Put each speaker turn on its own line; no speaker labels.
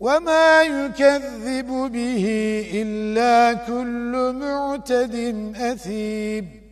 وما يكذب به إلا كل معتد أثيب.